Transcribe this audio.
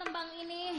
tembang ini.